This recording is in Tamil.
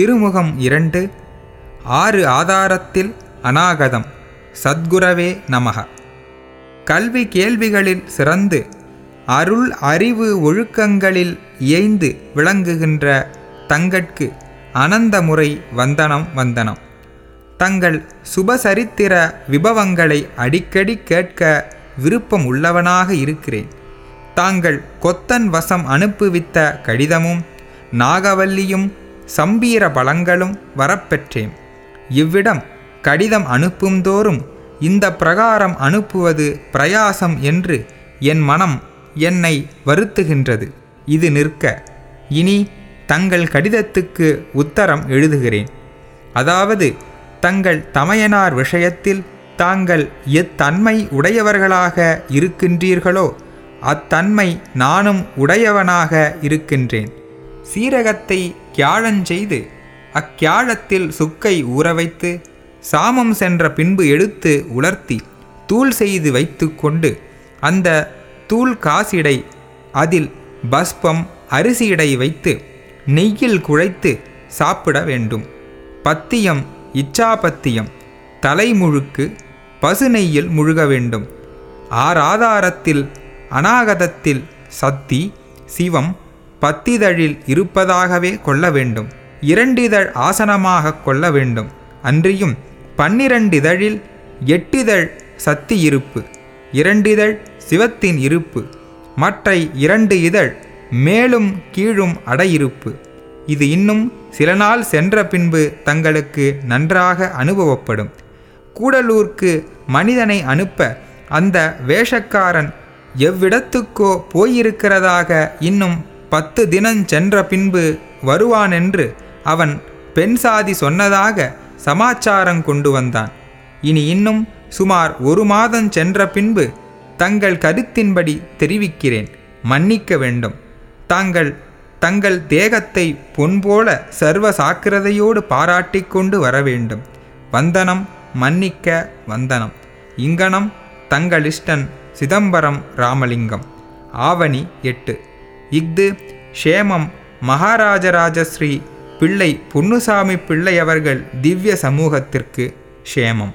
திருமுகம் இரண்டு ஆறு ஆதாரத்தில் அநாகதம் சத்குரவே நமக. கல்வி கேள்விகளில் சிறந்து அருள் அறிவு ஒழுக்கங்களில் இயைந்து விளங்குகின்ற தங்கட்கு அனந்த முறை வந்தனம் வந்தனம். தங்கள் சுபசரித்திர விபவங்களை அடிக்கடி கேட்க விருப்பம் உள்ளவனாக இருக்கிறேன். தாங்கள் கொத்தன் வசம் அனுப்புவித்த கடிதமும் நாகவல்லியும் சம்பீர பலங்களும் வரப்பெற்றேன். இவ்விடம் கடிதம் அனுப்பும்தோறும் இந்த பிரகாரம் அனுப்புவது பிரயாசம் என்று என் மனம் என்னை வருத்துகின்றது. இது நிற்க இனி தங்கள் கடிதத்துக்கு உத்தரம் எழுதுகிறேன். அதாவது தங்கள் தமையனார் விஷயத்தில் தாங்கள் எத்தன்மை உடையவர்களாக இருக்கின்றீர்களோ அத்தன்மை நானும் உடையவனாக இருக்கின்றேன். சீரகத்தை கியாழஞ்செய்து அக்கியாழத்தில் சுக்கை ஊற வைத்து சாமம் சென்ற பின்பு எடுத்து உலர்த்தி தூள் செய்து வைத்து கொண்டு அந்த தூள் காசிடை அதில் பஸ்பம் அரிசியிடை வைத்து நெய்யில் குழைத்து சாப்பிட வேண்டும். பத்தியம் இச்சாபத்தியம் தலைமுழுக்கு பசுநெய்யில் முழுக வேண்டும். ஆராதாரத்தில் அநாகதத்தில் சத்தி சிவம் பத்திதழில் இருப்பதாகவே கொள்ள வேண்டும். இரண்டிதழ் ஆசனமாக கொள்ள வேண்டும். அன்றியும் பன்னிரண்டிதழில் எட்டிதழ் சத்தி இருப்பு இரண்டிதழ் சிவத்தின் இருப்பு மற்றை இரண்டு இதழ் மேலும் கீழும் அடையிருப்பு இது இன்னும் சில நாள் சென்ற பின்பு தங்களுக்கு நன்றாக அனுபவப்படும். கூடலூர்க்கு மனிதனை அனுப்ப அந்த வேஷக்காரன் எவ்விடத்துக்கோ போயிருக்கிறதாக இன்னும் பத்து தினஞ் சென்ற பின்பு வருவானென்று அவன் பெண் சாதி சொன்னதாக சமாச்சாரம் கொண்டு வந்தான். இனி இன்னும் சுமார் ஒரு மாதம் சென்ற பின்பு தங்கள் கருத்தின்படி தெரிவிக்கிறேன். மன்னிக்க வேண்டும். தாங்கள் தங்கள் தேகத்தை பொன்போல சர்வ சாக்கிரதையோடு பாராட்டிக் கொண்டு வர வேண்டும். வந்தனம் மன்னிக்க வந்தனம். இங்கனம் தங்களிஷ்டன் சிதம்பரம் ராமலிங்கம். ஆவணி எட்டு. இஃது ஷேமம் மகாராஜராஜஸ்ரீ பிள்ளை பொன்னுசாமி பிள்ளை அவர்கள் திவ்ய சமூகத்திற்கு ஷேமம்.